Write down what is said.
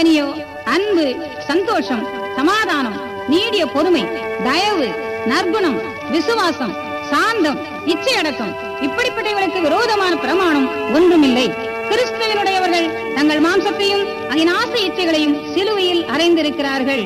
தனியோ அன்பு சந்தோஷம் சமாதானம் நீடிய பொறுமை தயவு நற்குணம் விசுவாசம் சாந்தம் இச்சையடக்கம் இப்படிப்பட்டவர்களுக்கு விரோதமான பிரமாணம் ஒன்றுமில்லை. கிறிஸ்துவனுடையவர்கள் தங்கள் மாம்சத்தையும் அதன் ஆசை இச்சைகளையும் சிலுவையில் அறைந்திருக்கிறார்கள்.